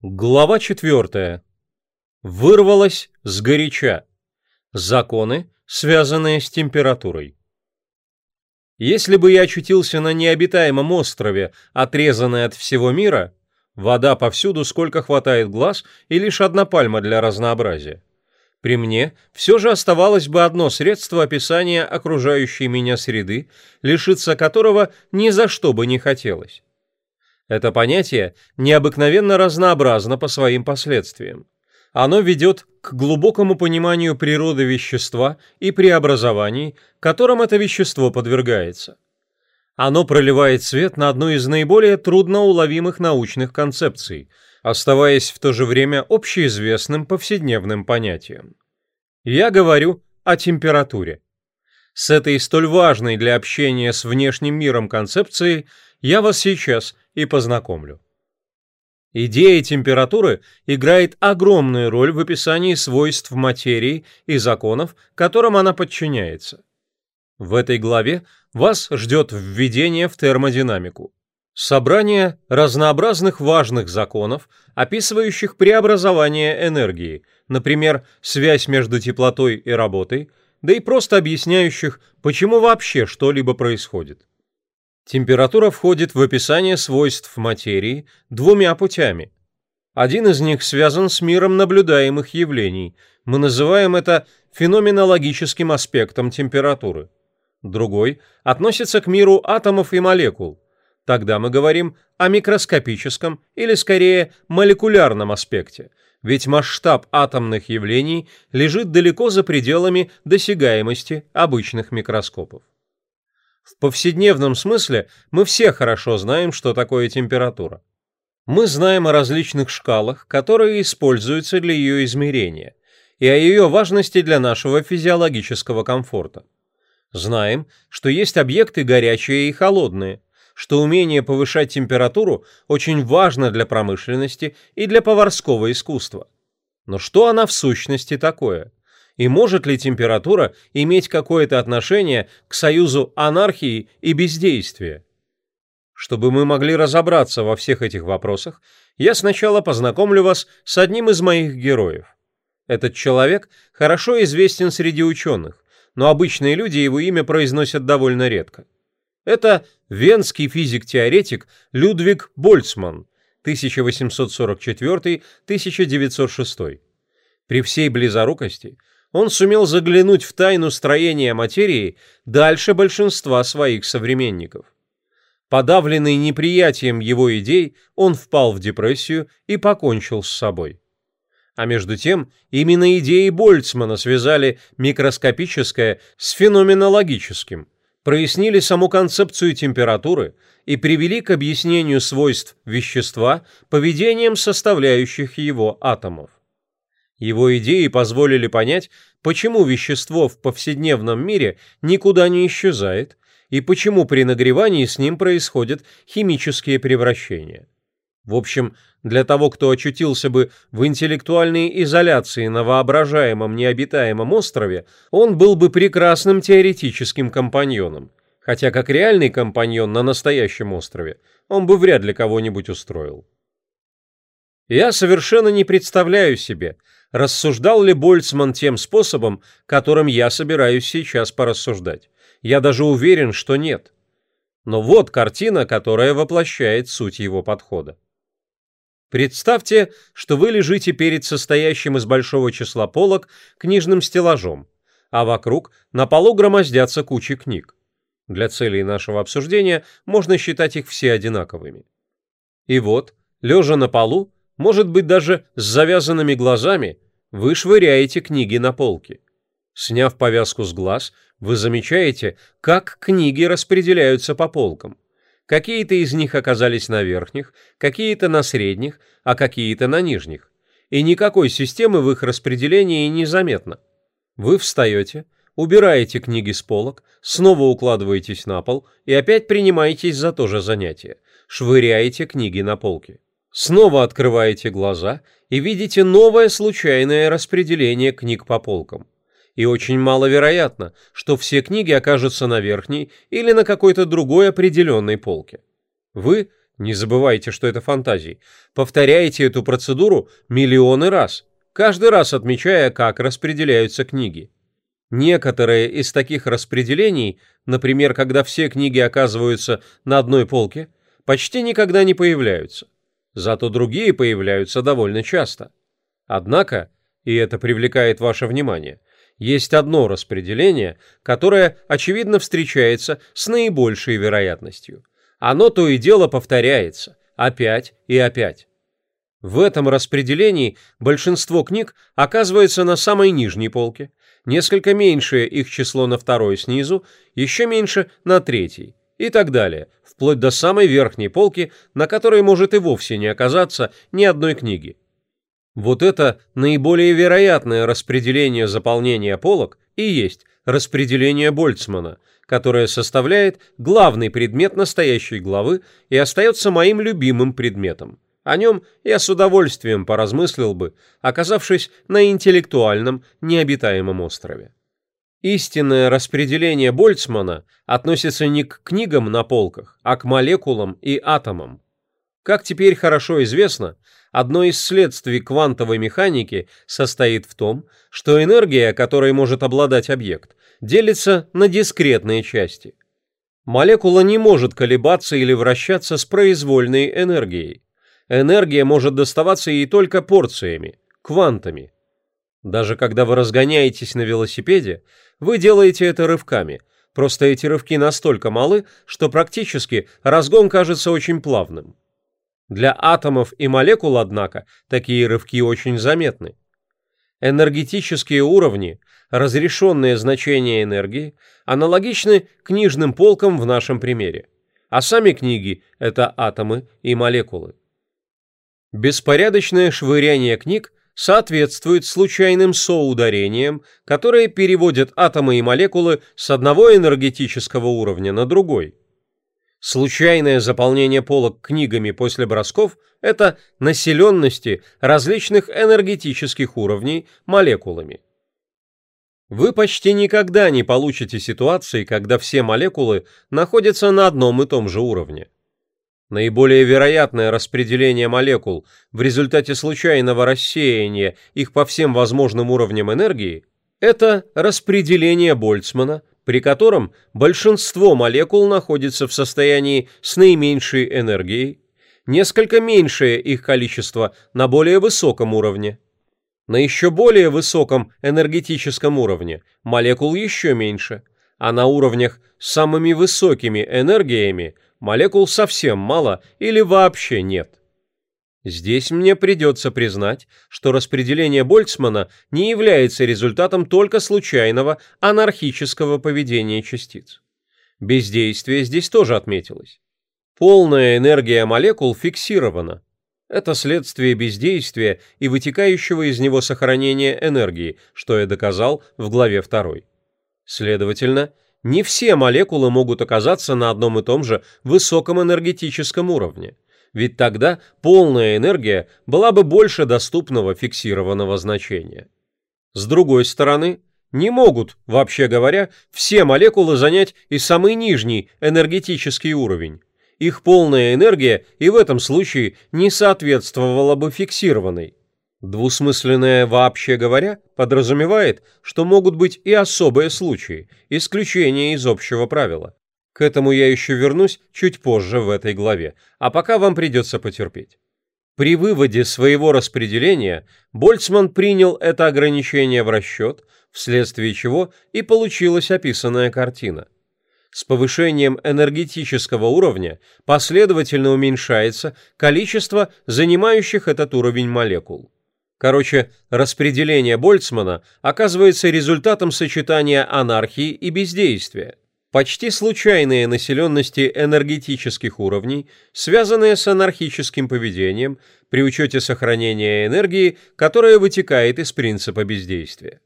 Глава четвертая. Вырвалась сгоряча. Законы, связанные с температурой. Если бы я очутился на необитаемом острове, отрезанный от всего мира, вода повсюду сколько хватает глаз и лишь одна пальма для разнообразия. При мне все же оставалось бы одно средство описания окружающей меня среды, лишиться которого ни за что бы не хотелось. Это понятие необыкновенно разнообразно по своим последствиям. Оно ведет к глубокому пониманию природы вещества и преобразований, которым это вещество подвергается. Оно проливает свет на одну из наиболее трудноуловимых научных концепций, оставаясь в то же время общеизвестным повседневным понятием. Я говорю о температуре. С этой столь важной для общения с внешним миром концепцией я вас сейчас и познакомлю. Идея температуры играет огромную роль в описании свойств материи и законов, которым она подчиняется. В этой главе вас ждет введение в термодинамику. Собрание разнообразных важных законов, описывающих преобразование энергии, например, связь между теплотой и работой, да и просто объясняющих, почему вообще что-либо происходит. Температура входит в описание свойств материи двумя путями. Один из них связан с миром наблюдаемых явлений. Мы называем это феноменологическим аспектом температуры. Другой относится к миру атомов и молекул. Тогда мы говорим о микроскопическом или скорее молекулярном аспекте, ведь масштаб атомных явлений лежит далеко за пределами досягаемости обычных микроскопов. В повседневном смысле мы все хорошо знаем, что такое температура. Мы знаем о различных шкалах, которые используются для ее измерения, и о ее важности для нашего физиологического комфорта. Знаем, что есть объекты горячие и холодные, что умение повышать температуру очень важно для промышленности и для поварского искусства. Но что она в сущности такое? И может ли температура иметь какое-то отношение к союзу анархии и бездействия? Чтобы мы могли разобраться во всех этих вопросах, я сначала познакомлю вас с одним из моих героев. Этот человек хорошо известен среди ученых, но обычные люди его имя произносят довольно редко. Это венский физик-теоретик Людвиг Больцман, 1844-1906. При всей близорукости он сумел заглянуть в тайну строения материи дальше большинства своих современников. Подавленный неприятием его идей, он впал в депрессию и покончил с собой. А между тем, именно идеи Больцмана связали микроскопическое с феноменологическим, прояснили саму концепцию температуры и привели к объяснению свойств вещества поведением составляющих его атомов. Его идеи позволили понять, почему вещество в повседневном мире никуда не исчезает и почему при нагревании с ним происходят химические превращения. В общем, для того, кто очутился бы в интеллектуальной изоляции на воображаемом необитаемом острове, он был бы прекрасным теоретическим компаньоном, хотя как реальный компаньон на настоящем острове он бы вряд ли кого-нибудь устроил. Я совершенно не представляю себе, рассуждал ли Больцман тем способом, которым я собираюсь сейчас порассуждать. Я даже уверен, что нет. Но вот картина, которая воплощает суть его подхода. Представьте, что вы лежите перед состоящим из большого числа полок книжным стеллажом, а вокруг на полу громоздятся кучи книг. Для целей нашего обсуждения можно считать их все одинаковыми. И вот, лежа на полу, может быть, даже с завязанными глазами, вы швыряете книги на полки. Сняв повязку с глаз, вы замечаете, как книги распределяются по полкам. Какие-то из них оказались на верхних, какие-то на средних, а какие-то на нижних. И никакой системы в их распределении не заметно. Вы встаете, убираете книги с полок, снова укладываетесь на пол и опять принимаетесь за то же занятие. Швыряете книги на полки. Снова открываете глаза и видите новое случайное распределение книг по полкам. И очень маловероятно, что все книги окажутся на верхней или на какой-то другой определенной полке. Вы Не забывайте, что это фантазии. Повторяйте эту процедуру миллионы раз, каждый раз отмечая, как распределяются книги. Некоторые из таких распределений, например, когда все книги оказываются на одной полке, почти никогда не появляются. Зато другие появляются довольно часто. Однако, и это привлекает ваше внимание, есть одно распределение, которое, очевидно, встречается с наибольшей вероятностью. Оно то и дело повторяется, опять и опять. В этом распределении большинство книг оказывается на самой нижней полке, несколько меньшее их число на второй снизу, еще меньше на третьей и так далее, вплоть до самой верхней полки, на которой может и вовсе не оказаться ни одной книги. Вот это наиболее вероятное распределение заполнения полок и есть распределение Больцмана, которое составляет главный предмет настоящей главы и остается моим любимым предметом. О нем я с удовольствием поразмыслил бы, оказавшись на интеллектуальном необитаемом острове. Истинное распределение Больцмана относится не к книгам на полках, а к молекулам и атомам. Как теперь хорошо известно, одно из следствий квантовой механики состоит в том, что энергия, которой может обладать объект, делится на дискретные части. Молекула не может колебаться или вращаться с произвольной энергией энергия может доставаться ей только порциями, квантами. Даже когда вы разгоняетесь на велосипеде, вы делаете это рывками, просто эти рывки настолько малы, что практически разгон кажется очень плавным. Для атомов и молекул, однако, такие рывки очень заметны. Энергетические уровни, разрешенные значения энергии, аналогичны книжным полкам в нашем примере. А сами книги – это атомы и молекулы. Беспорядочное швыряние книг соответствует случайным соударениям, которые переводят атомы и молекулы с одного энергетического уровня на другой. Случайное заполнение полок книгами после бросков – это населенности различных энергетических уровней молекулами. Вы почти никогда не получите ситуации, когда все молекулы находятся на одном и том же уровне. Наиболее вероятное распределение молекул в результате случайного рассеяния их по всем возможным уровням энергии – это распределение Больцмана, при котором большинство молекул находится в состоянии с наименьшей энергией, несколько меньшее их количество на более высоком уровне. На еще более высоком энергетическом уровне молекул еще меньше, а на уровнях с самыми высокими энергиями – молекул совсем мало или вообще нет. Здесь мне придется признать, что распределение Больцмана не является результатом только случайного анархического поведения частиц. Бездействие здесь тоже отметилось. Полная энергия молекул фиксирована. Это следствие бездействия и вытекающего из него сохранения энергии, что я доказал в главе 2. Следовательно, не все молекулы могут оказаться на одном и том же высоком энергетическом уровне, ведь тогда полная энергия была бы больше доступного фиксированного значения. С другой стороны, не могут, вообще говоря, все молекулы занять и самый нижний энергетический уровень. Их полная энергия и в этом случае не соответствовала бы фиксированной. Двусмысленное «вообще говоря» подразумевает, что могут быть и особые случаи, исключения из общего правила. К этому я еще вернусь чуть позже в этой главе, а пока вам придется потерпеть. При выводе своего распределения Больцман принял это ограничение в расчет, вследствие чего и получилась описанная картина. С повышением энергетического уровня последовательно уменьшается количество занимающих этот уровень молекул. Короче, распределение Больцмана оказывается результатом сочетания анархии и бездействия. Почти случайные населенности энергетических уровней, связанные с анархическим поведением при учете сохранения энергии, которая вытекает из принципа бездействия.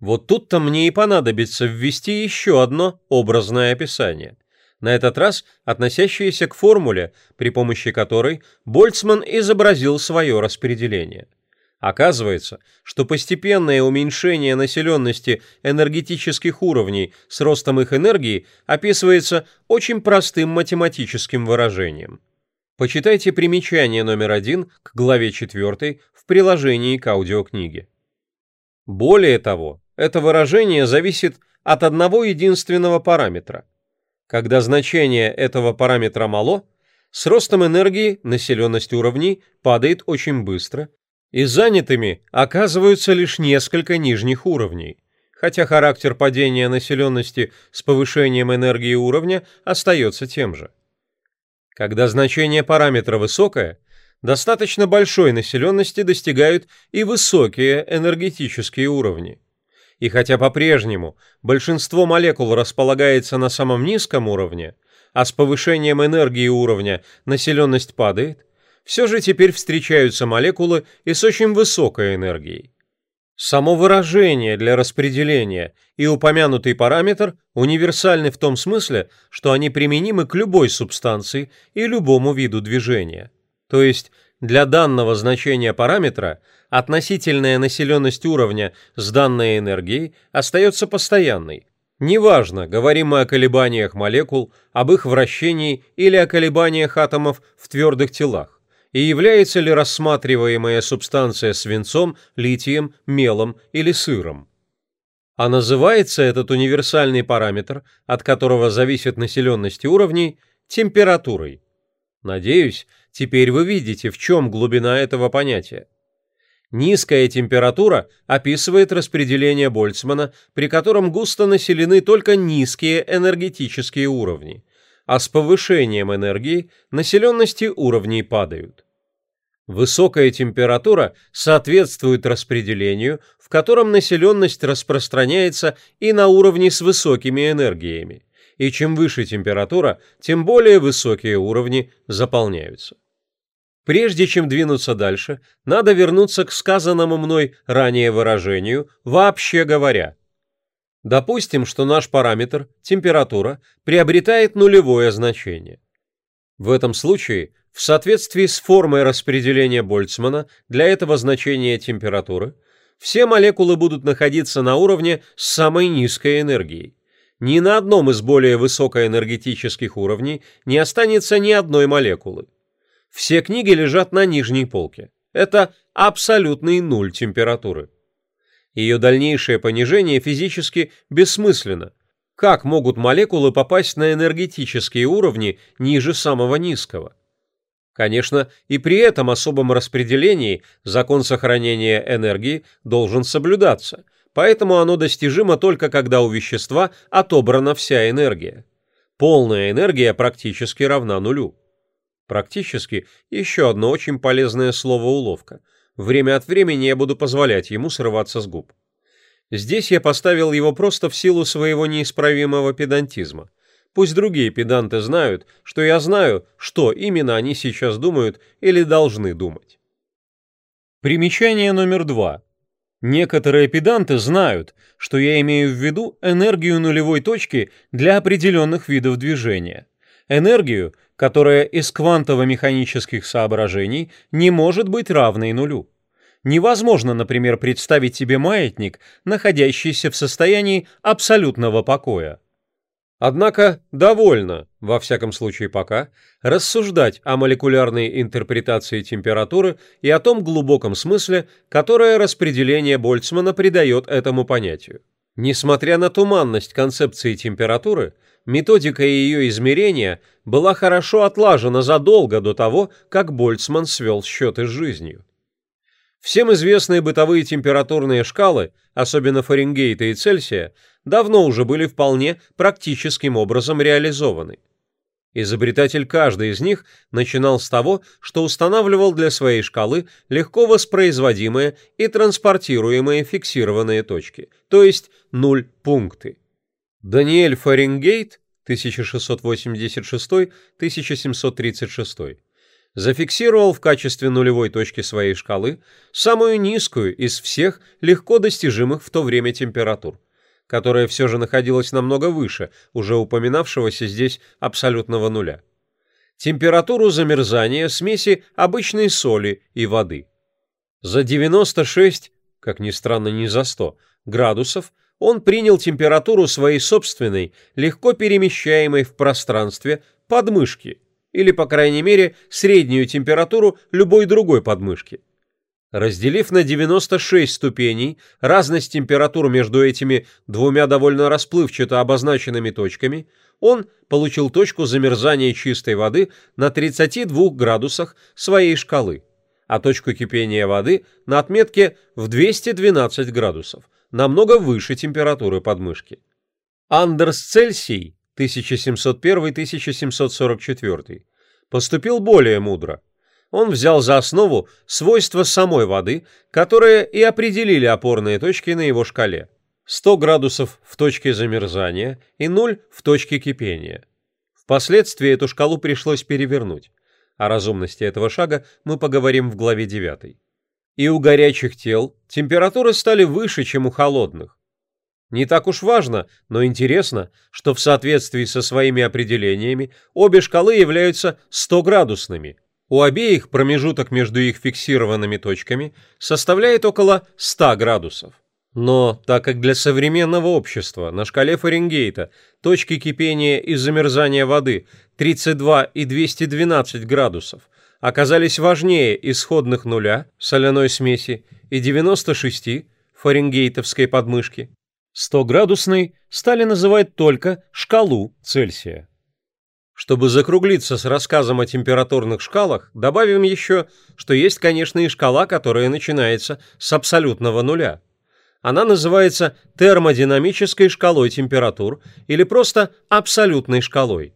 Вот тут-то мне и понадобится ввести еще одно образное описание. На этот раз относящееся к формуле, при помощи которой Больцман изобразил свое распределение – Оказывается, что постепенное уменьшение населенности энергетических уровней с ростом их энергии описывается очень простым математическим выражением. Почитайте примечание номер один к главе 4 в приложении к аудиокниге. Более того, это выражение зависит от одного единственного параметра. Когда значение этого параметра мало, с ростом энергии населенность уровней падает очень быстро, и занятыми оказываются лишь несколько нижних уровней, хотя характер падения населенности с повышением энергии уровня остается тем же. Когда значение параметра высокое, достаточно большой населенности достигают и высокие энергетические уровни. И хотя по-прежнему большинство молекул располагается на самом низком уровне, а с повышением энергии уровня населенность падает, все же теперь встречаются молекулы и с очень высокой энергией. Само выражение для распределения и упомянутый параметр универсальны в том смысле, что они применимы к любой субстанции и любому виду движения. То есть для данного значения параметра относительная населенность уровня с данной энергией остается постоянной. Неважно, говорим мы о колебаниях молекул, об их вращении или о колебаниях атомов в твердых телах и является ли рассматриваемая субстанция свинцом, литием, мелом или сыром. А называется этот универсальный параметр, от которого зависит населенность уровней, температурой. Надеюсь, теперь вы видите, в чем глубина этого понятия. Низкая температура описывает распределение Больцмана, при котором густо населены только низкие энергетические уровни, а с повышением энергии населенности уровней падают. Высокая температура соответствует распределению, в котором населенность распространяется и на уровни с высокими энергиями, и чем выше температура, тем более высокие уровни заполняются. Прежде чем двинуться дальше, надо вернуться к сказанному мной ранее выражению «вообще говоря». Допустим, что наш параметр, температура, приобретает нулевое значение. В этом случае в соответствии с формой распределения Больцмана для этого значения температуры, все молекулы будут находиться на уровне с самой низкой энергией. Ни на одном из более высокоэнергетических уровней не останется ни одной молекулы. Все книги лежат на нижней полке. Это абсолютный нуль температуры. Ее дальнейшее понижение физически бессмысленно. Как могут молекулы попасть на энергетические уровни ниже самого низкого? Конечно, и при этом особом распределении закон сохранения энергии должен соблюдаться, поэтому оно достижимо только когда у вещества отобрана вся энергия. Полная энергия практически равна нулю. Практически еще одно очень полезное слово-уловка. Время от времени я буду позволять ему срываться с губ. Здесь я поставил его просто в силу своего неисправимого педантизма – Пусть другие педанты знают, что я знаю, что именно они сейчас думают или должны думать. Примечание номер два. Некоторые педанты знают, что я имею в виду энергию нулевой точки для определенных видов движения. Энергию, которая из квантово-механических соображений не может быть равной нулю. Невозможно, например, представить себе маятник, находящийся в состоянии абсолютного покоя. Однако довольно, во всяком случае пока, рассуждать о молекулярной интерпретации температуры и о том глубоком смысле, которое распределение Больцмана придает этому понятию. Несмотря на туманность концепции температуры, методика ее измерения была хорошо отлажена задолго до того, как Больцман свел счеты с жизнью. Всем известные бытовые температурные шкалы, особенно Фаренгейта и Цельсия, давно уже были вполне практическим образом реализованы. Изобретатель каждой из них начинал с того, что устанавливал для своей шкалы легко воспроизводимые и транспортируемые фиксированные точки, то есть нуль пункты. Даниэль Фаренгейт 1686-1736 зафиксировал в качестве нулевой точки своей шкалы самую низкую из всех легко достижимых в то время температур, которая все же находилась намного выше уже упоминавшегося здесь абсолютного нуля. Температуру замерзания смеси обычной соли и воды. За 96, как ни странно, не за 100, градусов он принял температуру своей собственной, легко перемещаемой в пространстве подмышки – или, по крайней мере, среднюю температуру любой другой подмышки. Разделив на 96 ступеней разность температур между этими двумя довольно расплывчато обозначенными точками, он получил точку замерзания чистой воды на 32 градусах своей шкалы, а точку кипения воды на отметке в 212 градусов, намного выше температуры подмышки. Андерс Цельсий 1701-1744 поступил более мудро – он взял за основу свойства самой воды, которые и определили опорные точки на его шкале. 100 градусов в точке замерзания и 0 в точке кипения. Впоследствии эту шкалу пришлось перевернуть. О разумности этого шага мы поговорим в главе 9. И у горячих тел температуры стали выше, чем у холодных. Не так уж важно, но интересно, что в соответствии со своими определениями обе шкалы являются 100-градусными – у обеих промежуток между их фиксированными точками составляет около 100 градусов. Но так как для современного общества на шкале Фаренгейта точки кипения и замерзания воды 32 и 212 градусов оказались важнее исходных нуля соляной смеси и 96 фаренгейтовской подмышки, 100-градусной стали называть только шкалу Цельсия. Чтобы закруглиться с рассказом о температурных шкалах, добавим еще, что есть, конечно, и шкала, которая начинается с абсолютного нуля. Она называется термодинамической шкалой температур или просто абсолютной шкалой.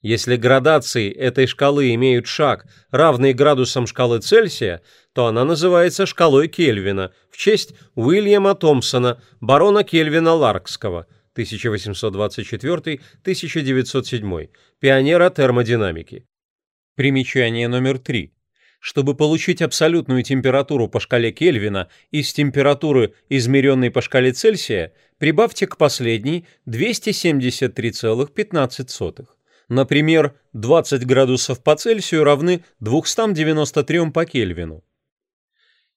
Если градации этой шкалы имеют шаг, равный градусам шкалы Цельсия, то она называется шкалой Кельвина в честь Уильяма Томпсона, барона Кельвина Ларкского – 1824-1907, пионера термодинамики. Примечание номер 3. Чтобы получить абсолютную температуру по шкале Кельвина из температуры, измеренной по шкале Цельсия, прибавьте к последней 273,15. Например, 20 градусов по Цельсию равны 293 по Кельвину.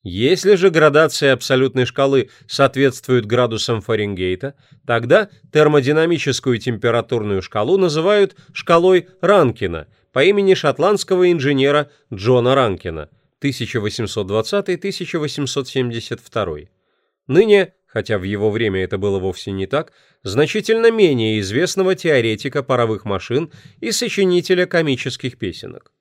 Если же градация абсолютной шкалы соответствует градусам Фаренгейта, тогда термодинамическую температурную шкалу называют шкалой Ранкина по имени шотландского инженера Джона Ранкина 1820-1872. Ныне, хотя в его время это было вовсе не так, значительно менее известного теоретика паровых машин и сочинителя комических песенок.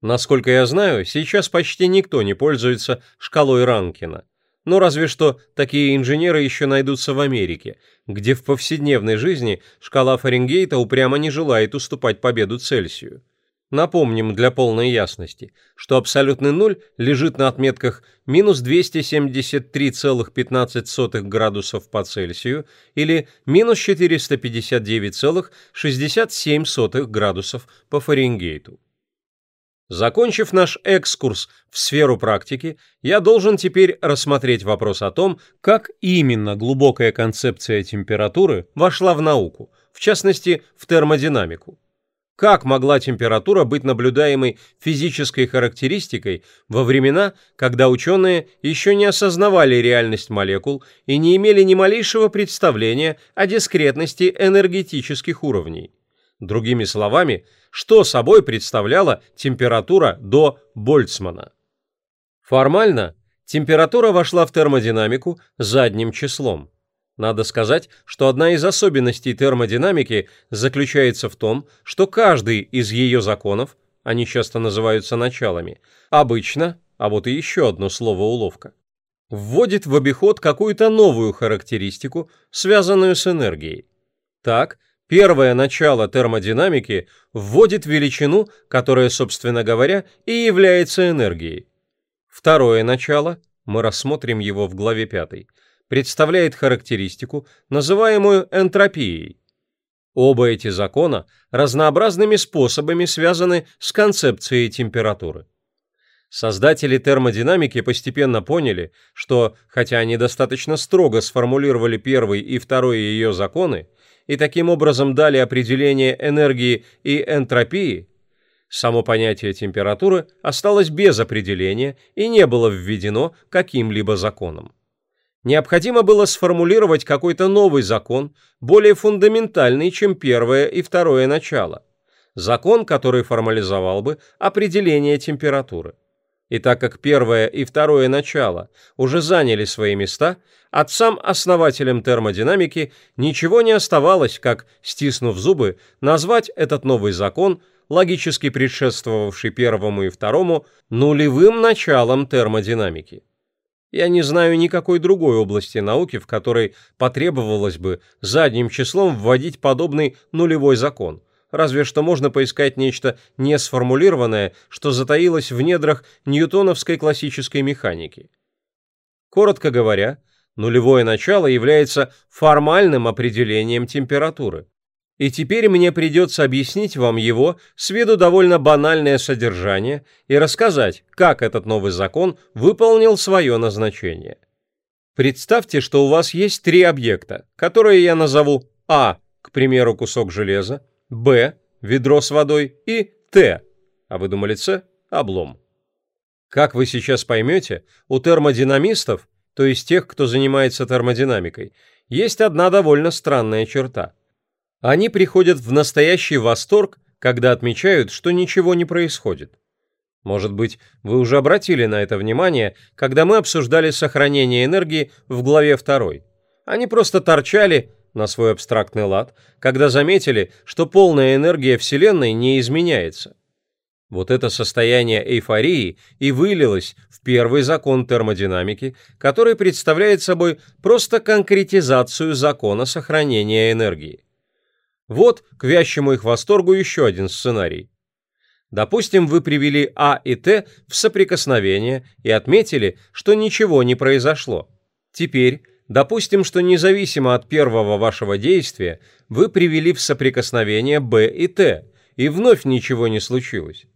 Насколько я знаю, сейчас почти никто не пользуется шкалой Ранкина. Но разве что такие инженеры еще найдутся в Америке, где в повседневной жизни шкала Фаренгейта упрямо не желает уступать победу Цельсию. Напомним для полной ясности, что абсолютный нуль лежит на отметках минус 273,15 градусов по Цельсию или минус 459,67 градусов по Фаренгейту. Закончив наш экскурс в сферу практики, я должен теперь рассмотреть вопрос о том, как именно глубокая концепция температуры вошла в науку, в частности, в термодинамику. Как могла температура быть наблюдаемой физической характеристикой во времена, когда ученые еще не осознавали реальность молекул и не имели ни малейшего представления о дискретности энергетических уровней? Другими словами, что собой представляла температура до Больцмана. Формально температура вошла в термодинамику задним числом. Надо сказать, что одна из особенностей термодинамики заключается в том, что каждый из ее законов, они часто называются началами, обычно, а вот и еще одно слово уловка, вводит в обиход какую-то новую характеристику, связанную с энергией. Так, Первое начало термодинамики вводит величину, которая, собственно говоря, и является энергией. Второе начало, мы рассмотрим его в главе 5, представляет характеристику, называемую энтропией. Оба эти закона разнообразными способами связаны с концепцией температуры. Создатели термодинамики постепенно поняли, что, хотя они достаточно строго сформулировали первый и второй ее законы, и таким образом дали определение энергии и энтропии, само понятие температуры осталось без определения и не было введено каким-либо законом. Необходимо было сформулировать какой-то новый закон, более фундаментальный, чем первое и второе начало. закон, который формализовал бы определение температуры. И так как первое и второе начало уже заняли свои места, отцам-основателям термодинамики ничего не оставалось, как, стиснув зубы, назвать этот новый закон, логически предшествовавший первому и второму, нулевым началом термодинамики. Я не знаю никакой другой области науки, в которой потребовалось бы задним числом вводить подобный нулевой закон – разве что можно поискать нечто несформулированное, что затаилось в недрах ньютоновской классической механики. Коротко говоря, нулевое начало является формальным определением температуры. И теперь мне придется объяснить вам его с виду довольно банальное содержание и рассказать, как этот новый закон выполнил свое назначение. Представьте, что у вас есть три объекта, которые я назову А, к примеру, кусок железа, Б – ведро с водой и Т, а вы думали С – облом. Как вы сейчас поймете, у термодинамистов, то есть тех, кто занимается термодинамикой, есть одна довольно странная черта. Они приходят в настоящий восторг, когда отмечают, что ничего не происходит. Может быть, вы уже обратили на это внимание, когда мы обсуждали сохранение энергии в главе 2. Они просто торчали на свой абстрактный лад, когда заметили, что полная энергия Вселенной не изменяется. Вот это состояние эйфории и вылилось в первый закон термодинамики, который представляет собой просто конкретизацию закона сохранения энергии. Вот к вящему их восторгу еще один сценарий. Допустим, вы привели А и Т в соприкосновение и отметили, что ничего не произошло. Теперь Допустим, что независимо от первого вашего действия вы привели в соприкосновение B и T, и вновь ничего не случилось.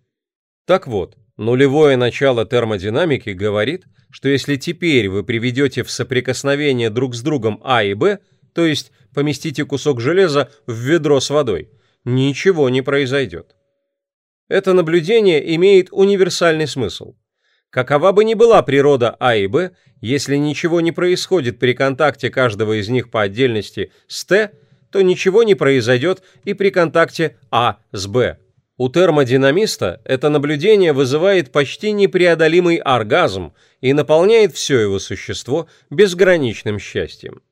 Так вот, нулевое начало термодинамики говорит, что если теперь вы приведете в соприкосновение друг с другом А и Б, то есть поместите кусок железа в ведро с водой, ничего не произойдет. Это наблюдение имеет универсальный смысл. Какова бы ни была природа А и Б, если ничего не происходит при контакте каждого из них по отдельности с Т, то ничего не произойдет и при контакте А с Б. У термодинамиста это наблюдение вызывает почти непреодолимый оргазм и наполняет все его существо безграничным счастьем.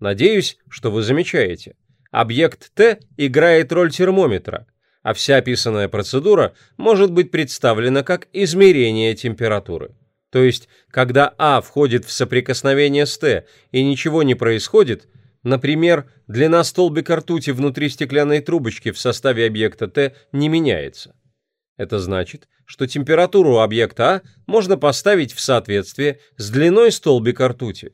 Надеюсь, что вы замечаете. Объект Т играет роль термометра – а вся описанная процедура может быть представлена как измерение температуры. То есть, когда А входит в соприкосновение с Т и ничего не происходит, например, длина столбика ртути внутри стеклянной трубочки в составе объекта Т не меняется. Это значит, что температуру объекта А можно поставить в соответствие с длиной столбика ртути.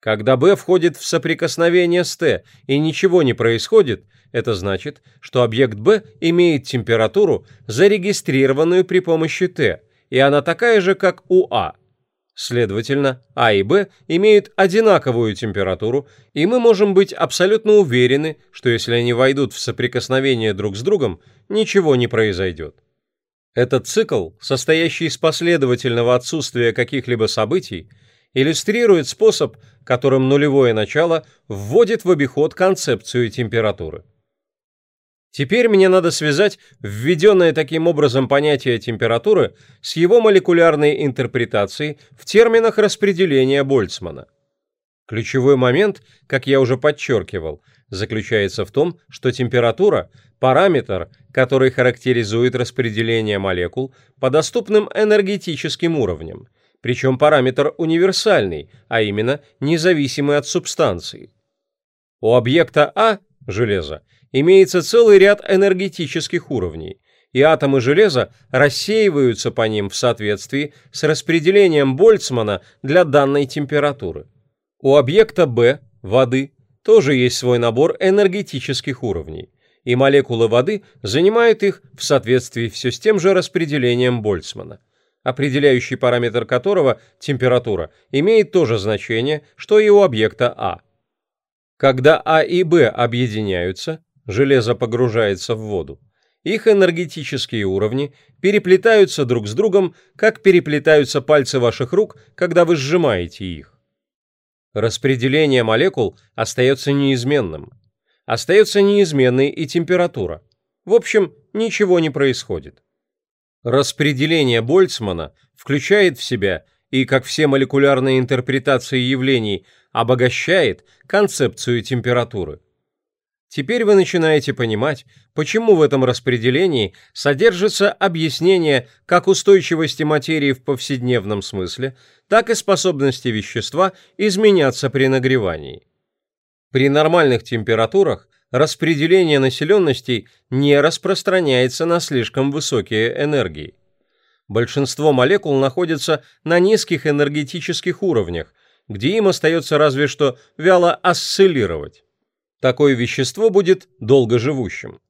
Когда B входит в соприкосновение с Т и ничего не происходит, это значит, что объект B имеет температуру, зарегистрированную при помощи Т, и она такая же, как у А. Следовательно, А и Б имеют одинаковую температуру, и мы можем быть абсолютно уверены, что если они войдут в соприкосновение друг с другом, ничего не произойдет. Этот цикл, состоящий из последовательного отсутствия каких-либо событий, иллюстрирует способ, которым нулевое начало вводит в обиход концепцию температуры. Теперь мне надо связать введенное таким образом понятие температуры с его молекулярной интерпретацией в терминах распределения Больцмана. Ключевой момент, как я уже подчеркивал, заключается в том, что температура – параметр, который характеризует распределение молекул по доступным энергетическим уровням – причем параметр универсальный, а именно независимый от субстанции. У объекта А, железа, имеется целый ряд энергетических уровней, и атомы железа рассеиваются по ним в соответствии с распределением Больцмана для данной температуры. У объекта Б, воды, тоже есть свой набор энергетических уровней, и молекулы воды занимают их в соответствии все с тем же распределением Больцмана определяющий параметр которого, температура, имеет то же значение, что и у объекта А. Когда А и Б объединяются, железо погружается в воду, их энергетические уровни переплетаются друг с другом, как переплетаются пальцы ваших рук, когда вы сжимаете их. Распределение молекул остается неизменным. Остается неизменной и температура – В общем, ничего не происходит. Распределение Больцмана включает в себя и, как все молекулярные интерпретации явлений, обогащает концепцию температуры. Теперь вы начинаете понимать, почему в этом распределении содержится объяснение как устойчивости материи в повседневном смысле, так и способности вещества изменяться при нагревании. При нормальных температурах распределение населенностей не распространяется на слишком высокие энергии. Большинство молекул находятся на низких энергетических уровнях, где им остается разве что вяло осциллировать такое вещество будет долгоживущим.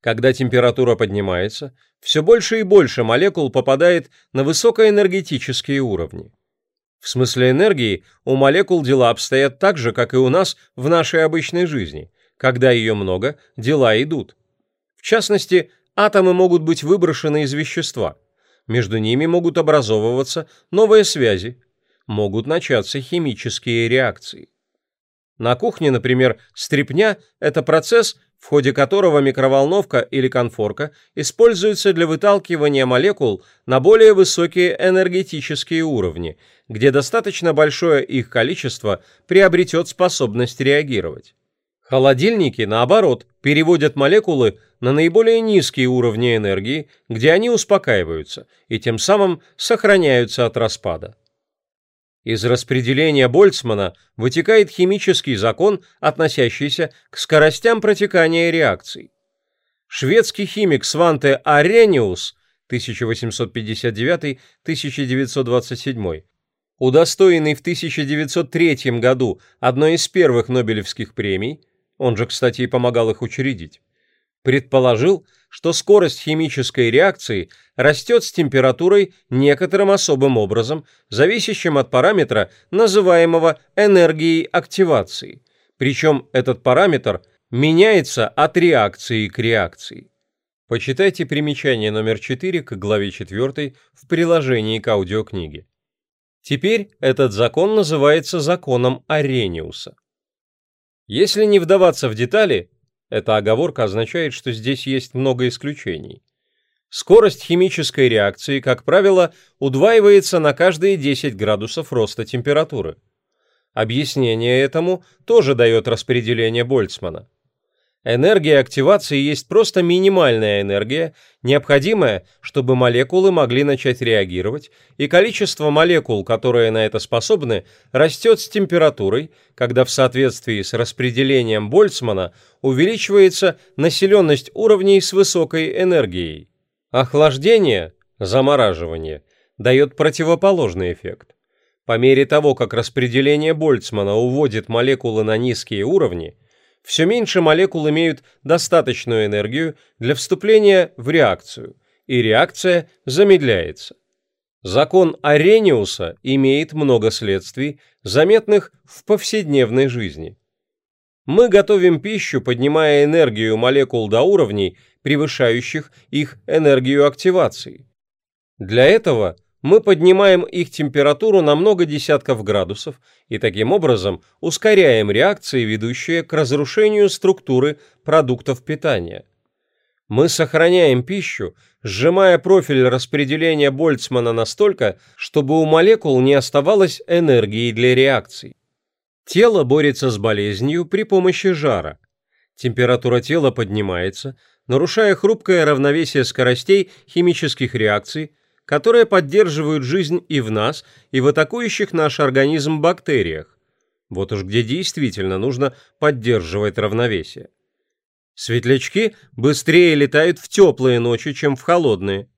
Когда температура поднимается, все больше и больше молекул попадает на высокоэнергетические уровни. В смысле энергии у молекул дела обстоят так же, как и у нас в нашей обычной жизни. Когда ее много, дела идут. В частности, атомы могут быть выброшены из вещества. Между ними могут образовываться новые связи. Могут начаться химические реакции. На кухне, например, стрепня – это процесс, в ходе которого микроволновка или конфорка используется для выталкивания молекул на более высокие энергетические уровни, где достаточно большое их количество приобретет способность реагировать. Холодильники, наоборот, переводят молекулы на наиболее низкие уровни энергии, где они успокаиваются и тем самым сохраняются от распада. Из распределения Больцмана вытекает химический закон, относящийся к скоростям протекания реакций. Шведский химик Сванте Арениус 1859-1927, удостоенный в 1903 году одной из первых Нобелевских премий, он же, кстати, и помогал их учредить, предположил, что скорость химической реакции растет с температурой некоторым особым образом, зависящим от параметра, называемого энергией активации. Причем этот параметр меняется от реакции к реакции. Почитайте примечание номер 4 к главе 4 в приложении к аудиокниге. Теперь этот закон называется законом Арениуса. Если не вдаваться в детали, эта оговорка означает, что здесь есть много исключений. Скорость химической реакции, как правило, удваивается на каждые 10 градусов роста температуры. Объяснение этому тоже дает распределение Больцмана. Энергия активации есть просто минимальная энергия, необходимая, чтобы молекулы могли начать реагировать, и количество молекул, которые на это способны, растет с температурой, когда в соответствии с распределением Больцмана увеличивается населенность уровней с высокой энергией. Охлаждение, замораживание, дает противоположный эффект. По мере того, как распределение Больцмана уводит молекулы на низкие уровни, все меньше молекул имеют достаточную энергию для вступления в реакцию, и реакция замедляется. Закон Арениуса имеет много следствий, заметных в повседневной жизни. Мы готовим пищу, поднимая энергию молекул до уровней, превышающих их энергию активации. Для этого мы поднимаем их температуру на много десятков градусов и таким образом ускоряем реакции, ведущие к разрушению структуры продуктов питания. Мы сохраняем пищу, сжимая профиль распределения Больцмана настолько, чтобы у молекул не оставалось энергии для реакций. Тело борется с болезнью при помощи жара. Температура тела поднимается, нарушая хрупкое равновесие скоростей химических реакций, которые поддерживают жизнь и в нас, и в атакующих наш организм бактериях. Вот уж где действительно нужно поддерживать равновесие. Светлячки быстрее летают в теплые ночи, чем в холодные.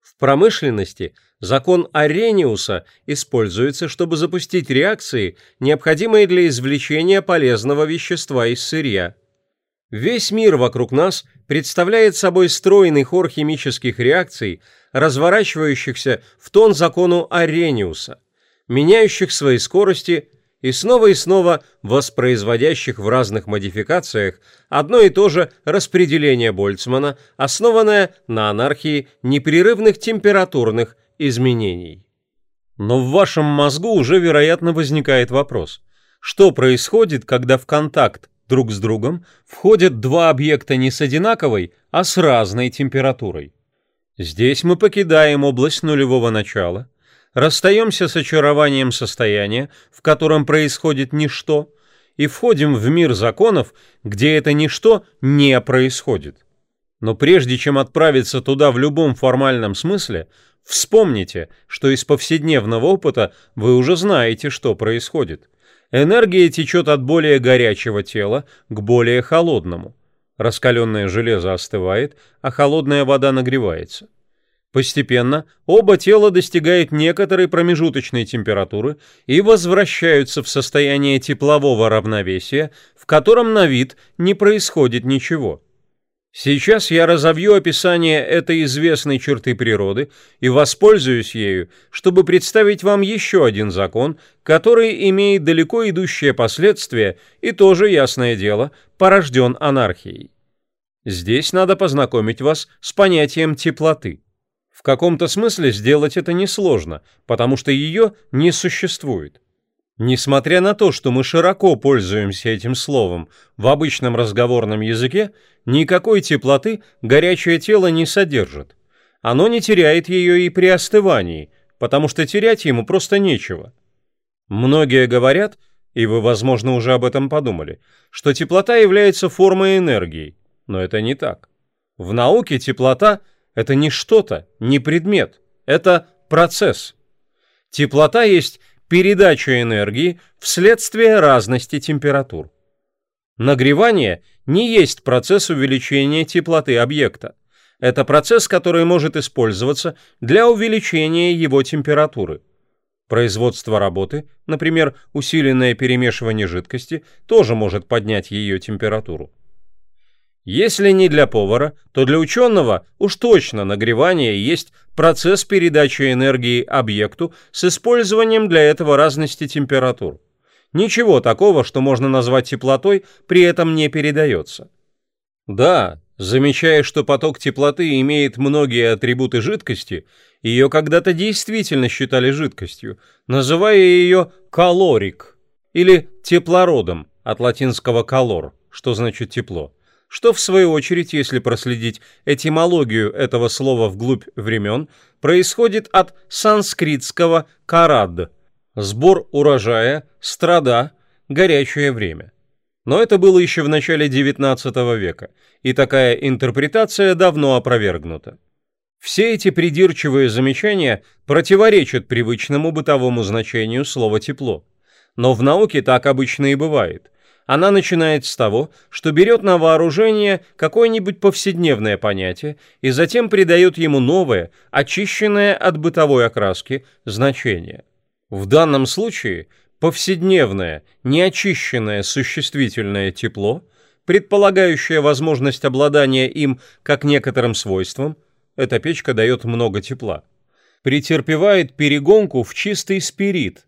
В промышленности закон Арениуса используется, чтобы запустить реакции, необходимые для извлечения полезного вещества из сырья. Весь мир вокруг нас представляет собой стройный хор химических реакций, разворачивающихся в тон закону Арениуса, меняющих свои скорости и снова и снова воспроизводящих в разных модификациях одно и то же распределение Больцмана, основанное на анархии непрерывных температурных изменений. Но в вашем мозгу уже, вероятно, возникает вопрос, что происходит, когда в контакт друг с другом входят два объекта не с одинаковой, а с разной температурой. Здесь мы покидаем область нулевого начала, расстаемся с очарованием состояния, в котором происходит ничто, и входим в мир законов, где это ничто не происходит. Но прежде чем отправиться туда в любом формальном смысле, вспомните, что из повседневного опыта вы уже знаете, что происходит. Энергия течет от более горячего тела к более холодному. Раскаленное железо остывает, а холодная вода нагревается. Постепенно оба тела достигают некоторой промежуточной температуры и возвращаются в состояние теплового равновесия, в котором на вид не происходит ничего. Сейчас я разовью описание этой известной черты природы и воспользуюсь ею, чтобы представить вам еще один закон, который имеет далеко идущие последствия и тоже, ясное дело, порожден анархией. Здесь надо познакомить вас с понятием теплоты. В каком-то смысле сделать это несложно, потому что ее не существует. Несмотря на то, что мы широко пользуемся этим словом в обычном разговорном языке, никакой теплоты горячее тело не содержит. Оно не теряет ее и при остывании, потому что терять ему просто нечего. Многие говорят, и вы, возможно, уже об этом подумали, что теплота является формой энергии, но это не так. В науке теплота – это не что-то, не предмет, это процесс. Теплота есть передачу энергии вследствие разности температур. Нагревание не есть процесс увеличения теплоты объекта. Это процесс, который может использоваться для увеличения его температуры. Производство работы, например, усиленное перемешивание жидкости, тоже может поднять ее температуру. Если не для повара, то для ученого уж точно нагревание есть процесс передачи энергии объекту с использованием для этого разности температур. Ничего такого, что можно назвать теплотой, при этом не передается. Да, замечая, что поток теплоты имеет многие атрибуты жидкости, ее когда-то действительно считали жидкостью, называя ее калорик или теплородом от латинского «calor», что значит «тепло» что в свою очередь, если проследить этимологию этого слова вглубь времен, происходит от санскритского «карад» – сбор урожая, страда, горячее время. Но это было еще в начале XIX века, и такая интерпретация давно опровергнута. Все эти придирчивые замечания противоречат привычному бытовому значению слова «тепло». Но в науке так обычно и бывает – она начинает с того, что берет на вооружение какое-нибудь повседневное понятие и затем придает ему новое, очищенное от бытовой окраски, значение. В данном случае повседневное, неочищенное существительное тепло, предполагающее возможность обладания им как некоторым свойством, эта печка дает много тепла, претерпевает перегонку в чистый спирит,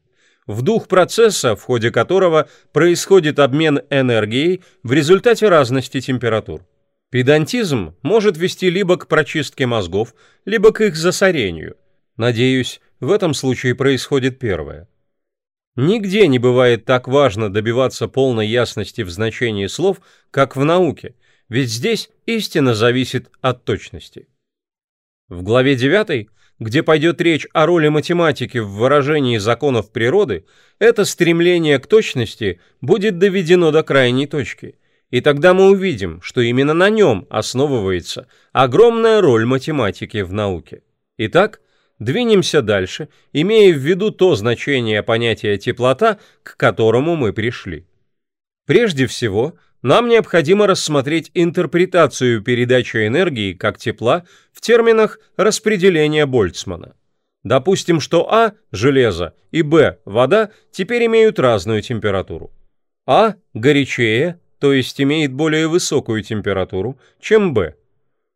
в дух процесса, в ходе которого происходит обмен энергией в результате разности температур. Педантизм может вести либо к прочистке мозгов, либо к их засорению. Надеюсь, в этом случае происходит первое. Нигде не бывает так важно добиваться полной ясности в значении слов, как в науке, ведь здесь истина зависит от точности. В главе 9 где пойдет речь о роли математики в выражении законов природы, это стремление к точности будет доведено до крайней точки. И тогда мы увидим, что именно на нем основывается огромная роль математики в науке. Итак, двинемся дальше, имея в виду то значение понятия теплота, к которому мы пришли. Прежде всего, нам необходимо рассмотреть интерпретацию передачи энергии как тепла в терминах распределения Больцмана. Допустим, что А – железо и Б – вода теперь имеют разную температуру. А горячее, то есть имеет более высокую температуру, чем Б.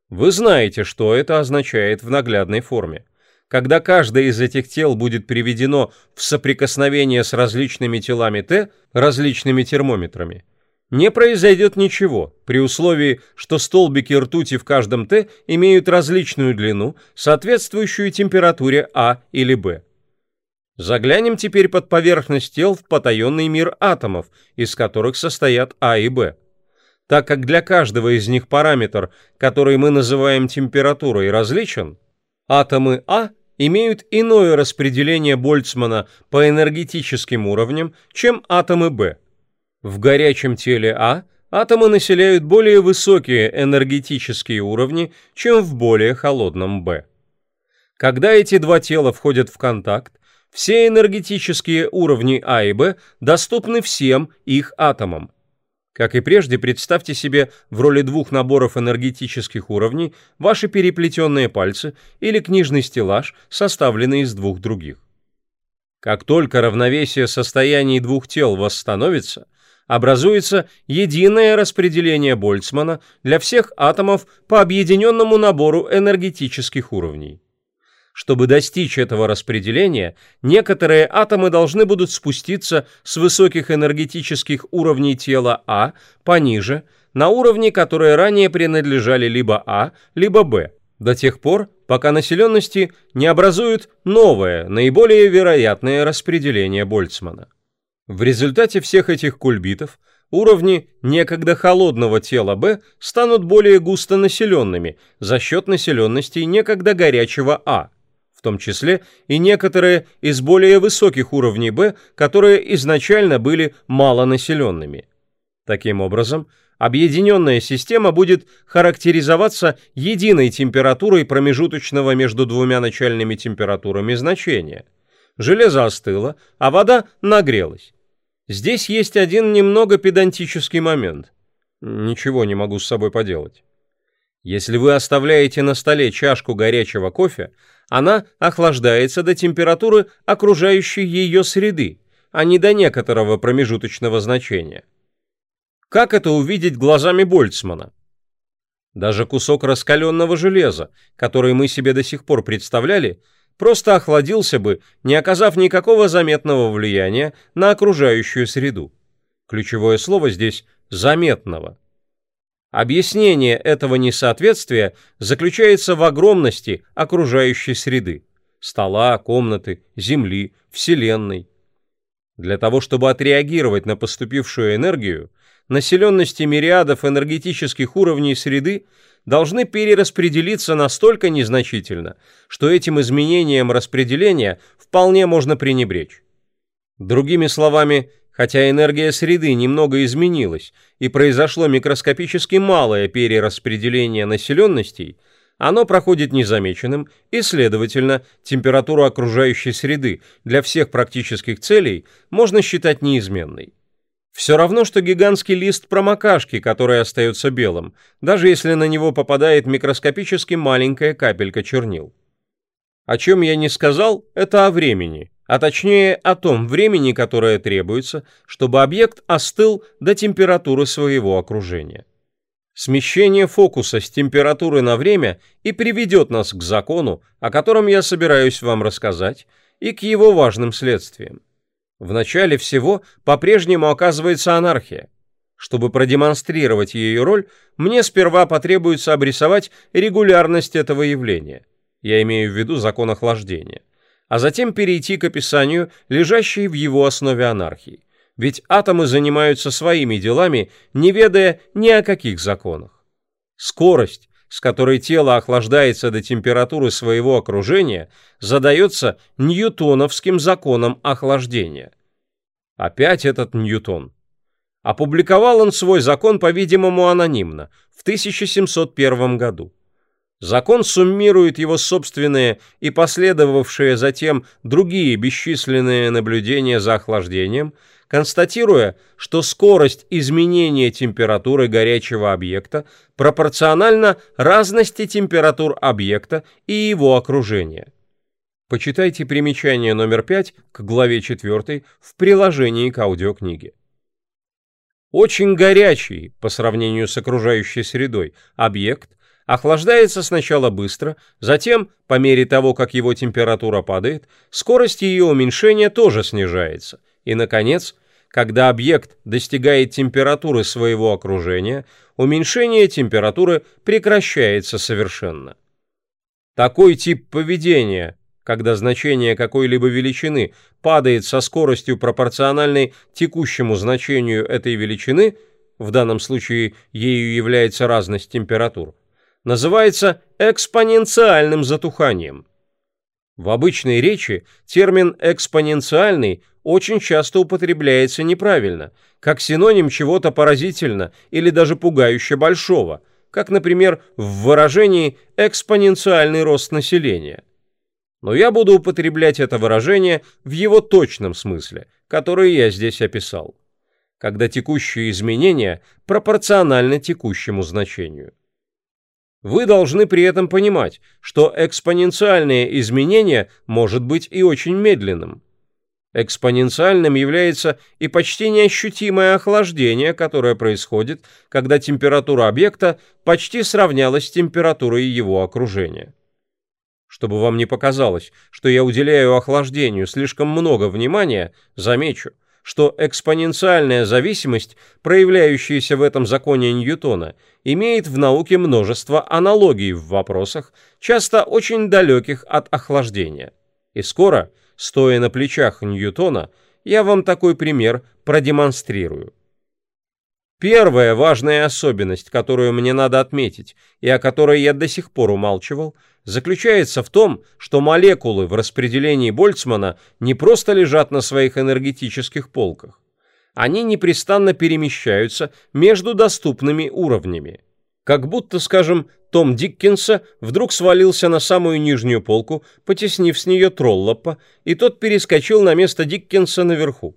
Вы знаете, что это означает в наглядной форме. Когда каждое из этих тел будет приведено в соприкосновение с различными телами Т, различными термометрами – не произойдет ничего, при условии, что столбики ртути в каждом Т имеют различную длину, соответствующую температуре А или Б. Заглянем теперь под поверхность тел в потаенный мир атомов, из которых состоят А и Б. Так как для каждого из них параметр, который мы называем температурой, различен, атомы А имеют иное распределение Больцмана по энергетическим уровням, чем атомы Б. В горячем теле А атомы населяют более высокие энергетические уровни, чем в более холодном Б. Когда эти два тела входят в контакт, все энергетические уровни А и Б доступны всем их атомам. Как и прежде, представьте себе в роли двух наборов энергетических уровней ваши переплетенные пальцы или книжный стеллаж, составленный из двух других. Как только равновесие состояний двух тел восстановится, образуется единое распределение Больцмана для всех атомов по объединенному набору энергетических уровней. Чтобы достичь этого распределения, некоторые атомы должны будут спуститься с высоких энергетических уровней тела А пониже, на уровни, которые ранее принадлежали либо А, либо Б, до тех пор, пока населенности не образуют новое, наиболее вероятное распределение Больцмана. В результате всех этих кульбитов уровни некогда холодного тела Б станут более густонаселенными за счет населенности некогда горячего А – в том числе и некоторые из более высоких уровней Б, которые изначально были малонаселенными. Таким образом, объединенная система будет характеризоваться единой температурой промежуточного между двумя начальными температурами значения. Железо остыло, а вода нагрелась. Здесь есть один немного педантический момент. Ничего не могу с собой поделать. Если вы оставляете на столе чашку горячего кофе, она охлаждается до температуры окружающей ее среды, а не до некоторого промежуточного значения. Как это увидеть глазами Больцмана? Даже кусок раскаленного железа, который мы себе до сих пор представляли, просто охладился бы, не оказав никакого заметного влияния на окружающую среду. Ключевое слово здесь «заметного». Объяснение этого несоответствия заключается в огромности окружающей среды – стола, комнаты, земли, вселенной. Для того, чтобы отреагировать на поступившую энергию, населенности мириадов энергетических уровней среды должны перераспределиться настолько незначительно, что этим изменением распределения вполне можно пренебречь. Другими словами, Хотя энергия среды немного изменилась и произошло микроскопически малое перераспределение населенностей, оно проходит незамеченным и, следовательно, температуру окружающей среды для всех практических целей можно считать неизменной. Все равно, что гигантский лист промокашки, который остается белым, даже если на него попадает микроскопически маленькая капелька чернил. О чем я не сказал, это о времени, а точнее о том времени, которое требуется, чтобы объект остыл до температуры своего окружения. Смещение фокуса с температуры на время и приведет нас к закону, о котором я собираюсь вам рассказать, и к его важным следствиям. В начале всего по-прежнему оказывается анархия. Чтобы продемонстрировать ее роль, мне сперва потребуется обрисовать регулярность этого явления. Я имею в виду закон охлаждения а затем перейти к описанию лежащей в его основе анархии. Ведь атомы занимаются своими делами, не ведая ни о каких законах. Скорость, с которой тело охлаждается до температуры своего окружения, задается ньютоновским законом охлаждения. Опять этот Ньютон. Опубликовал он свой закон, по-видимому, анонимно, в 1701 году. Закон суммирует его собственные и последовавшие затем другие бесчисленные наблюдения за охлаждением, констатируя, что скорость изменения температуры горячего объекта пропорциональна разности температур объекта и его окружения. Почитайте примечание номер 5 к главе 4 в приложении к аудиокниге. Очень горячий, по сравнению с окружающей средой, объект – охлаждается сначала быстро, затем, по мере того, как его температура падает, скорость ее уменьшения тоже снижается, и, наконец, когда объект достигает температуры своего окружения, уменьшение температуры прекращается совершенно. Такой тип поведения, когда значение какой-либо величины падает со скоростью пропорциональной текущему значению этой величины, в данном случае ею является разность температур, называется экспоненциальным затуханием. В обычной речи термин «экспоненциальный» очень часто употребляется неправильно, как синоним чего-то поразительно или даже пугающе большого, как, например, в выражении «экспоненциальный рост населения». Но я буду употреблять это выражение в его точном смысле, который я здесь описал, когда текущие изменения пропорциональны текущему значению. Вы должны при этом понимать, что экспоненциальное изменение может быть и очень медленным. Экспоненциальным является и почти неощутимое охлаждение, которое происходит, когда температура объекта почти сравнялась с температурой его окружения. Чтобы вам не показалось, что я уделяю охлаждению слишком много внимания, замечу, что экспоненциальная зависимость, проявляющаяся в этом законе Ньютона, имеет в науке множество аналогий в вопросах, часто очень далеких от охлаждения. И скоро, стоя на плечах Ньютона, я вам такой пример продемонстрирую. Первая важная особенность, которую мне надо отметить, и о которой я до сих пор умалчивал, заключается в том, что молекулы в распределении Больцмана не просто лежат на своих энергетических полках. Они непрестанно перемещаются между доступными уровнями. Как будто, скажем, том Диккенса вдруг свалился на самую нижнюю полку, потеснив с нее Троллопа, и тот перескочил на место Диккенса наверху.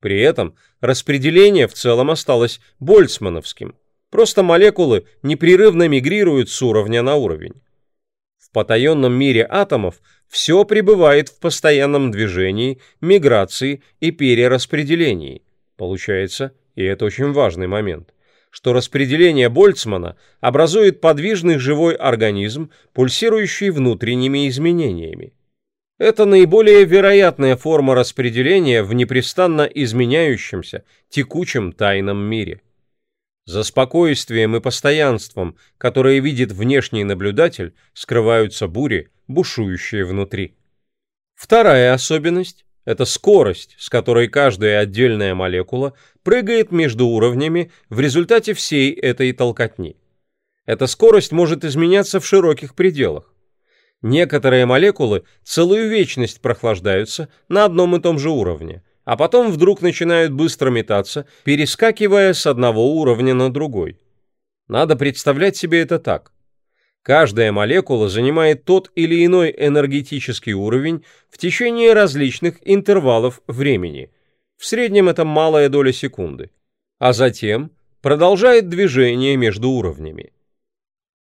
При этом распределение в целом осталось больцмановским. Просто молекулы непрерывно мигрируют с уровня на уровень. В потаенном мире атомов все пребывает в постоянном движении, миграции и перераспределении. Получается, и это очень важный момент, что распределение Больцмана образует подвижный живой организм, пульсирующий внутренними изменениями. Это наиболее вероятная форма распределения в непрестанно изменяющемся, текучем тайном мире. За спокойствием и постоянством, которое видит внешний наблюдатель, скрываются бури, бушующие внутри. Вторая особенность – это скорость, с которой каждая отдельная молекула прыгает между уровнями в результате всей этой толкотни. Эта скорость может изменяться в широких пределах. Некоторые молекулы целую вечность прохлаждаются на одном и том же уровне, а потом вдруг начинают быстро метаться, перескакивая с одного уровня на другой. Надо представлять себе это так. Каждая молекула занимает тот или иной энергетический уровень в течение различных интервалов времени. В среднем это малая доля секунды. А затем продолжает движение между уровнями.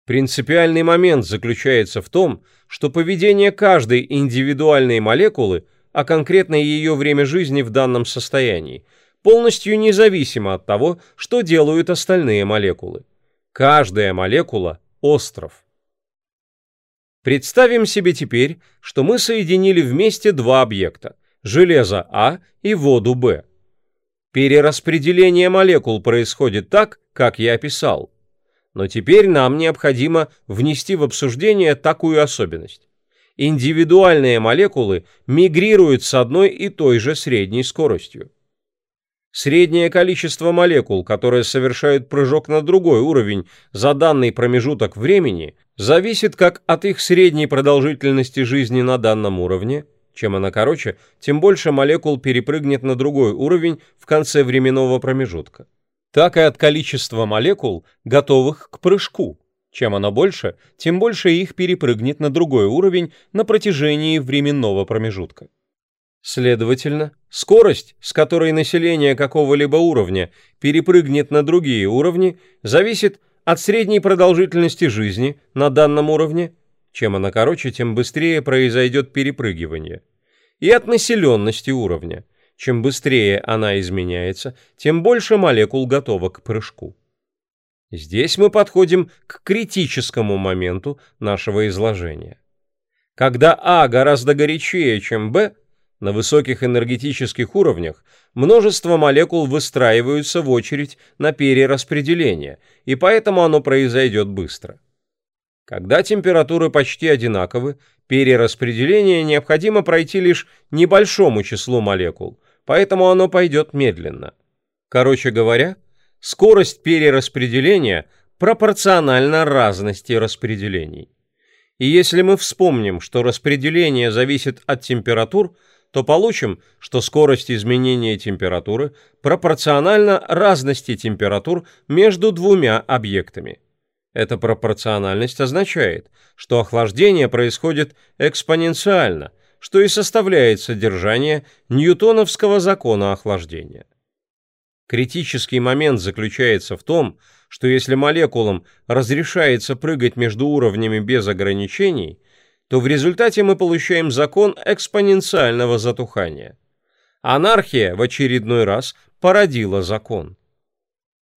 Принципиальный момент заключается в том, что поведение каждой индивидуальной молекулы, а конкретно ее время жизни в данном состоянии, полностью независимо от того, что делают остальные молекулы. Каждая молекула – остров. Представим себе теперь, что мы соединили вместе два объекта – железо А и воду Б. Перераспределение молекул происходит так, как я описал – но теперь нам необходимо внести в обсуждение такую особенность. Индивидуальные молекулы мигрируют с одной и той же средней скоростью. Среднее количество молекул, которые совершают прыжок на другой уровень за данный промежуток времени, зависит как от их средней продолжительности жизни на данном уровне, чем она короче, тем больше молекул перепрыгнет на другой уровень в конце временного промежутка так и от количества молекул, готовых к прыжку. Чем оно больше, тем больше их перепрыгнет на другой уровень на протяжении временного промежутка. Следовательно, скорость, с которой население какого-либо уровня перепрыгнет на другие уровни, зависит от средней продолжительности жизни на данном уровне, чем она короче, тем быстрее произойдет перепрыгивание, и от населенности уровня, чем быстрее она изменяется, тем больше молекул готово к прыжку. Здесь мы подходим к критическому моменту нашего изложения. Когда А гораздо горячее, чем Б, на высоких энергетических уровнях множество молекул выстраиваются в очередь на перераспределение, и поэтому оно произойдет быстро. Когда температуры почти одинаковы, Перераспределение необходимо пройти лишь небольшому числу молекул, поэтому оно пойдет медленно. Короче говоря, скорость перераспределения пропорциональна разности распределений. И если мы вспомним, что распределение зависит от температур, то получим, что скорость изменения температуры пропорциональна разности температур между двумя объектами. Эта пропорциональность означает, что охлаждение происходит экспоненциально, что и составляет содержание ньютоновского закона охлаждения. Критический момент заключается в том, что если молекулам разрешается прыгать между уровнями без ограничений, то в результате мы получаем закон экспоненциального затухания. Анархия в очередной раз породила закон.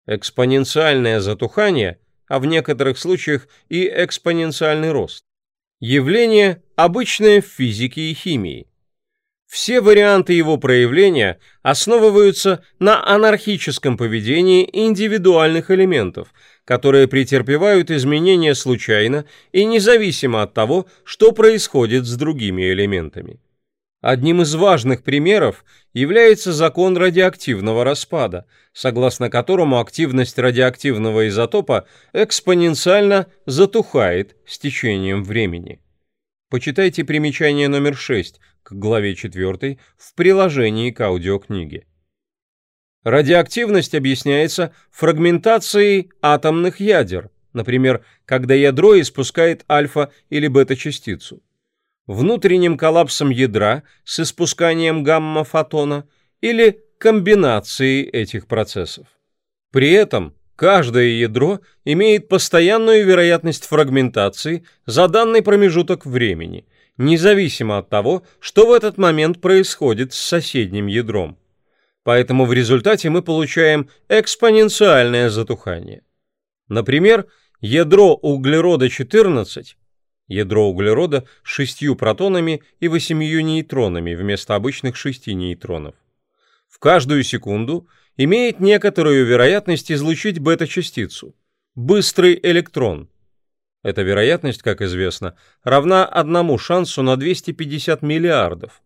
Экспоненциальное затухание а в некоторых случаях и экспоненциальный рост. Явление, обычное в физике и химии. Все варианты его проявления основываются на анархическом поведении индивидуальных элементов, которые претерпевают изменения случайно и независимо от того, что происходит с другими элементами. Одним из важных примеров является закон радиоактивного распада, согласно которому активность радиоактивного изотопа экспоненциально затухает с течением времени. Почитайте примечание номер 6 к главе 4 в приложении к аудиокниге. Радиоактивность объясняется фрагментацией атомных ядер, например, когда ядро испускает альфа- или бета-частицу внутренним коллапсом ядра с испусканием гамма-фотона или комбинацией этих процессов. При этом каждое ядро имеет постоянную вероятность фрагментации за данный промежуток времени, независимо от того, что в этот момент происходит с соседним ядром. Поэтому в результате мы получаем экспоненциальное затухание. Например, ядро углерода-14 Ядро углерода с шестью протонами и восемью нейтронами вместо обычных шести нейтронов. В каждую секунду имеет некоторую вероятность излучить бета-частицу, быстрый электрон. Эта вероятность, как известно, равна одному шансу на 250 миллиардов.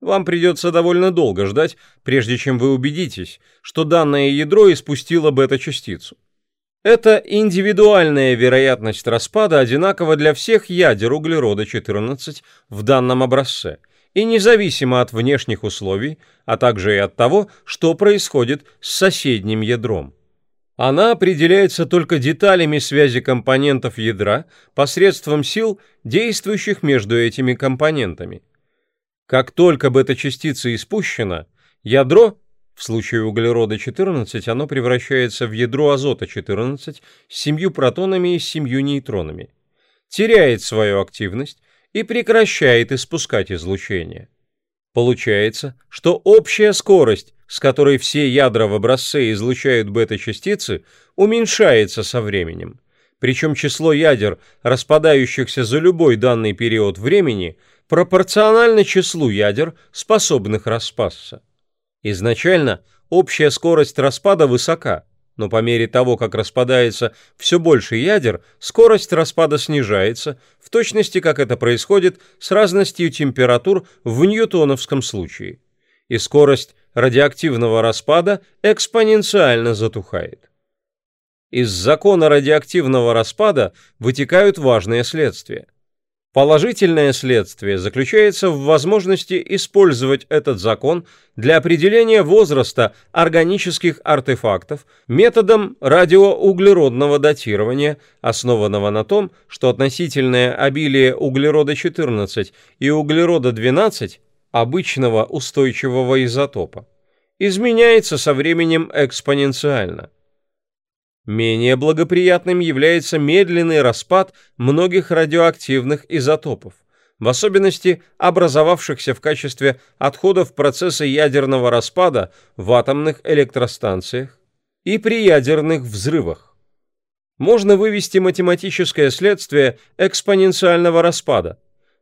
Вам придется довольно долго ждать, прежде чем вы убедитесь, что данное ядро испустило бета-частицу. Эта индивидуальная вероятность распада одинакова для всех ядер углерода-14 в данном образце и независимо от внешних условий, а также и от того, что происходит с соседним ядром. Она определяется только деталями связи компонентов ядра посредством сил, действующих между этими компонентами. Как только бета-частица испущена, ядро в случае углерода-14 оно превращается в ядро азота-14 с семью протонами и семью нейтронами, теряет свою активность и прекращает испускать излучение. Получается, что общая скорость, с которой все ядра в образце излучают бета-частицы, уменьшается со временем. Причем число ядер, распадающихся за любой данный период времени, пропорционально числу ядер, способных распасться. Изначально общая скорость распада высока, но по мере того, как распадается все больше ядер, скорость распада снижается, в точности как это происходит с разностью температур в ньютоновском случае. И скорость радиоактивного распада экспоненциально затухает. Из закона радиоактивного распада вытекают важные следствия – Положительное следствие заключается в возможности использовать этот закон для определения возраста органических артефактов методом радиоуглеродного датирования, основанного на том, что относительное обилие углерода-14 и углерода-12 обычного устойчивого изотопа. Изменяется со временем экспоненциально – Менее благоприятным является медленный распад многих радиоактивных изотопов, в особенности образовавшихся в качестве отходов процесса ядерного распада в атомных электростанциях и при ядерных взрывах. Можно вывести математическое следствие экспоненциального распада.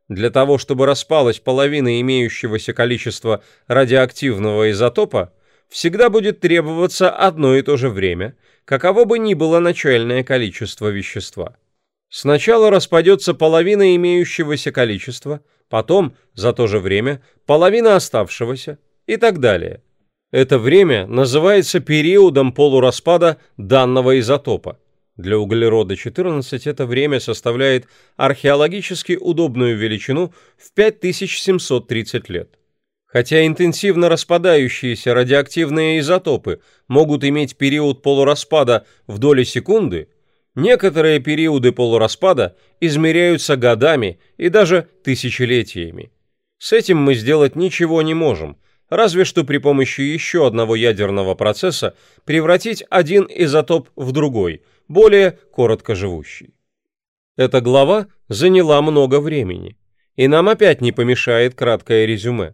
Для того, чтобы распалась половина имеющегося количества радиоактивного изотопа, всегда будет требоваться одно и то же время – каково бы ни было начальное количество вещества. Сначала распадется половина имеющегося количества, потом, за то же время, половина оставшегося и так далее. Это время называется периодом полураспада данного изотопа. Для углерода-14 это время составляет археологически удобную величину в 5730 лет. Хотя интенсивно распадающиеся радиоактивные изотопы могут иметь период полураспада в доли секунды, некоторые периоды полураспада измеряются годами и даже тысячелетиями. С этим мы сделать ничего не можем, разве что при помощи еще одного ядерного процесса превратить один изотоп в другой – более короткоживущий. Эта глава заняла много времени, и нам опять не помешает краткое резюме.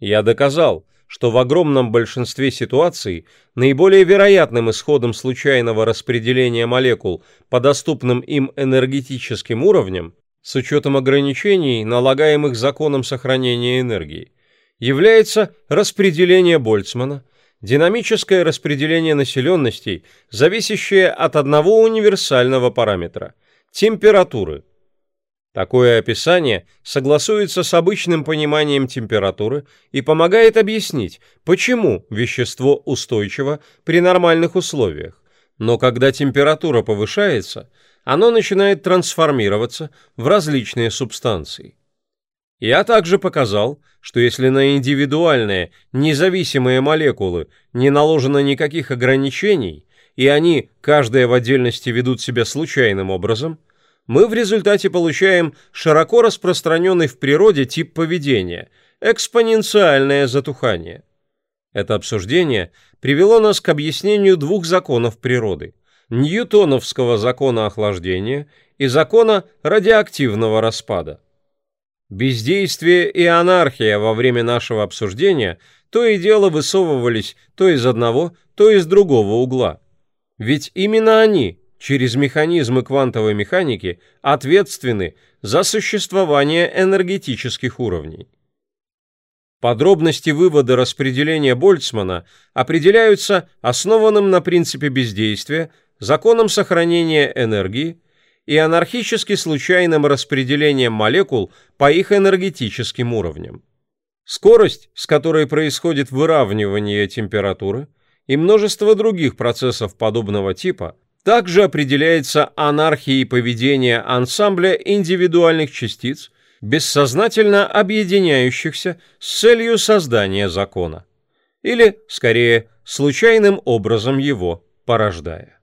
Я доказал, что в огромном большинстве ситуаций наиболее вероятным исходом случайного распределения молекул по доступным им энергетическим уровням, с учетом ограничений, налагаемых законом сохранения энергии, является распределение Больцмана – динамическое распределение населенностей, зависящее от одного универсального параметра – температуры. Такое описание согласуется с обычным пониманием температуры и помогает объяснить, почему вещество устойчиво при нормальных условиях, но когда температура повышается, оно начинает трансформироваться в различные субстанции. Я также показал, что если на индивидуальные, независимые молекулы не наложено никаких ограничений, и они, каждая в отдельности, ведут себя случайным образом, мы в результате получаем широко распространенный в природе тип поведения – экспоненциальное затухание. Это обсуждение привело нас к объяснению двух законов природы – Ньютоновского закона охлаждения и закона радиоактивного распада – Бездействие и анархия во время нашего обсуждения то и дело высовывались то из одного, то из другого угла. Ведь именно они, через механизмы квантовой механики, ответственны за существование энергетических уровней. Подробности вывода распределения Больцмана определяются основанным на принципе бездействия, законом сохранения энергии, и анархически случайным распределением молекул по их энергетическим уровням. Скорость, с которой происходит выравнивание температуры, и множество других процессов подобного типа, также определяется анархией поведения ансамбля индивидуальных частиц, бессознательно объединяющихся с целью создания закона, или, скорее, случайным образом его порождая.